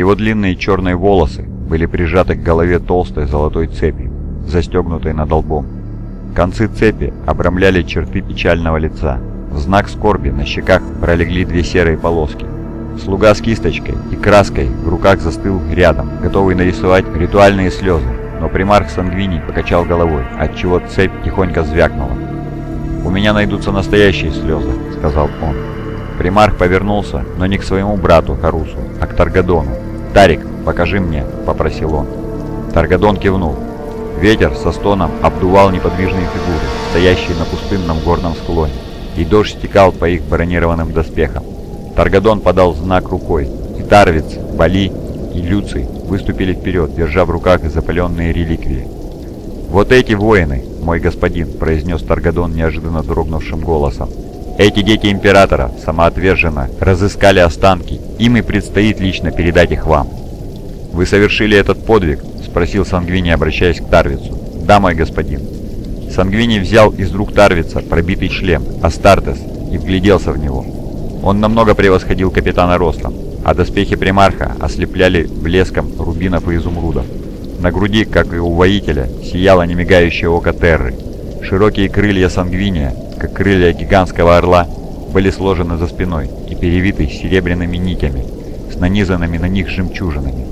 Его длинные черные волосы были прижаты к голове толстой золотой цепью, застегнутой над лбом. Концы цепи обрамляли черты печального лица. В знак скорби на щеках пролегли две серые полоски. Слуга с кисточкой и краской в руках застыл рядом, готовый нарисовать ритуальные слезы, но примарх Сангвини покачал головой, отчего цепь тихонько звякнула. «У меня найдутся настоящие слезы», — сказал он. Примарх повернулся, но не к своему брату Харусу, а к Таргадону. «Тарик, покажи мне», — попросил он. Таргадон кивнул. Ветер со стоном обдувал неподвижные фигуры, стоящие на пустынном горном склоне, и дождь стекал по их бронированным доспехам. Таргадон подал знак рукой, и Тарвиц, Бали и Люций выступили вперед, держа в руках запаленные реликвии. «Вот эти воины, мой господин», — произнес Таргадон неожиданно дрогнувшим голосом. «Эти дети Императора самоотверженно разыскали останки, им и предстоит лично передать их вам». «Вы совершили этот подвиг?» — спросил Сангвини, обращаясь к Тарвицу. «Да, мой господин». Сангвини взял из рук Тарвица пробитый шлем Астартес и вгляделся в него. Он намного превосходил капитана ростом, а доспехи примарха ослепляли блеском рубинов и изумрудов. На груди, как и у воителя, сияло немигающее око Терры. Широкие крылья Сангвиния, как крылья гигантского орла, были сложены за спиной и перевиты серебряными нитями, с нанизанными на них жемчужинами.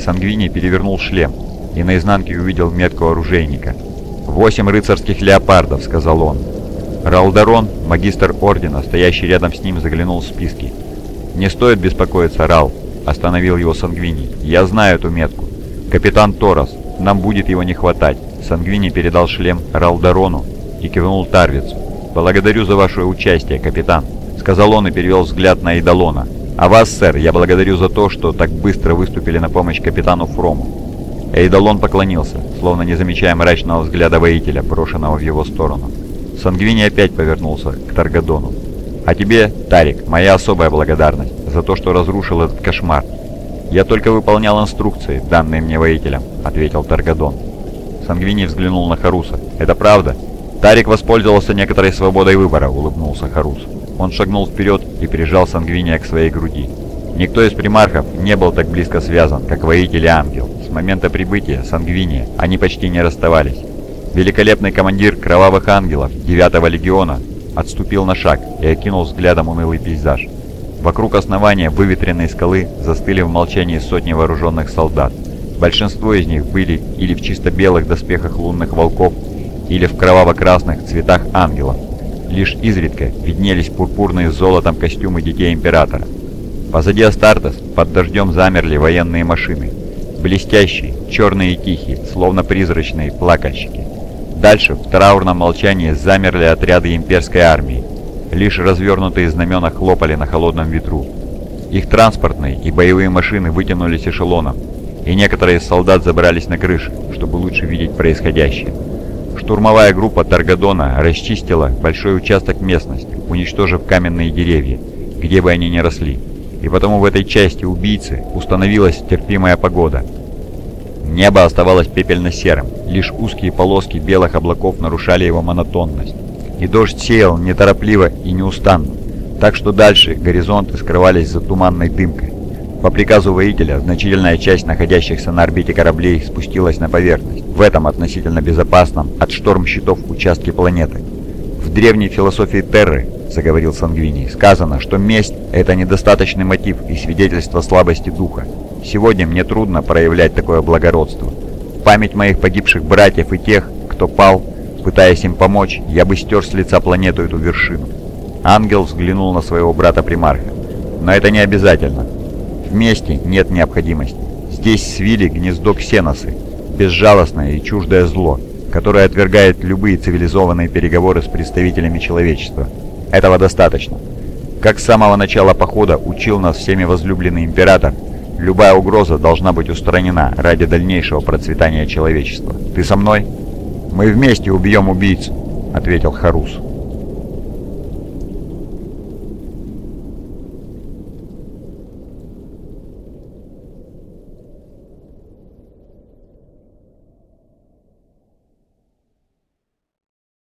Сангвини перевернул шлем и наизнанке увидел метку оружейника. «Восемь рыцарских леопардов», — сказал он. Ралдарон, магистр ордена, стоящий рядом с ним, заглянул в списки. «Не стоит беспокоиться, Рал», — остановил его Сангвини. «Я знаю эту метку. Капитан Торос, нам будет его не хватать». Сангвини передал шлем Ралдарону и кивнул Тарвицу. «Благодарю за ваше участие, капитан», — сказал он и перевел взгляд на Идалона. «А вас, сэр, я благодарю за то, что так быстро выступили на помощь капитану Фрому». Эйдалон поклонился, словно не замечая мрачного взгляда воителя, брошенного в его сторону. Сангвини опять повернулся к Таргадону. «А тебе, Тарик, моя особая благодарность за то, что разрушил этот кошмар. Я только выполнял инструкции, данные мне воителям», — ответил Таргадон. Сангвини взглянул на Харуса. «Это правда?» «Тарик воспользовался некоторой свободой выбора», — улыбнулся Харус. Он шагнул вперед и прижал Сангвиния к своей груди. Никто из примархов не был так близко связан, как воитель ангел. С момента прибытия Сангвиния они почти не расставались. Великолепный командир Кровавых Ангелов 9-го легиона отступил на шаг и окинул взглядом унылый пейзаж. Вокруг основания выветренной скалы застыли в молчании сотни вооруженных солдат. Большинство из них были или в чисто белых доспехах лунных волков, или в кроваво-красных цветах ангелов. Лишь изредка виднелись пурпурные с золотом костюмы детей Императора. Позади Астартес под дождем замерли военные машины. Блестящие, черные и тихие, словно призрачные плакальщики. Дальше в траурном молчании замерли отряды имперской армии. Лишь развернутые знамена хлопали на холодном ветру. Их транспортные и боевые машины вытянулись эшелоном, и некоторые из солдат забрались на крыши, чтобы лучше видеть происходящее. Штурмовая группа Таргадона расчистила большой участок местности, уничтожив каменные деревья, где бы они ни росли. И потому в этой части убийцы установилась терпимая погода. Небо оставалось пепельно-серым, лишь узкие полоски белых облаков нарушали его монотонность. И дождь сеял неторопливо и неустанно, так что дальше горизонты скрывались за туманной дымкой. По приказу воителя, значительная часть находящихся на орбите кораблей спустилась на поверхность, в этом относительно безопасном от шторм-щитов участке планеты. В древней философии Терры, заговорил Сангвини, сказано, что месть – это недостаточный мотив и свидетельство слабости духа. Сегодня мне трудно проявлять такое благородство. Память моих погибших братьев и тех, кто пал, пытаясь им помочь, я бы стер с лица планету эту вершину. Ангел взглянул на своего брата-примарха. Но это не обязательно. Вместе нет необходимости. Здесь свили гнездо ксеносы, безжалостное и чуждое зло, которое отвергает любые цивилизованные переговоры с представителями человечества. Этого достаточно. Как с самого начала похода учил нас всеми возлюбленный император, любая угроза должна быть устранена ради дальнейшего процветания человечества. Ты со мной? Мы вместе убьем убийцу, ответил Харус.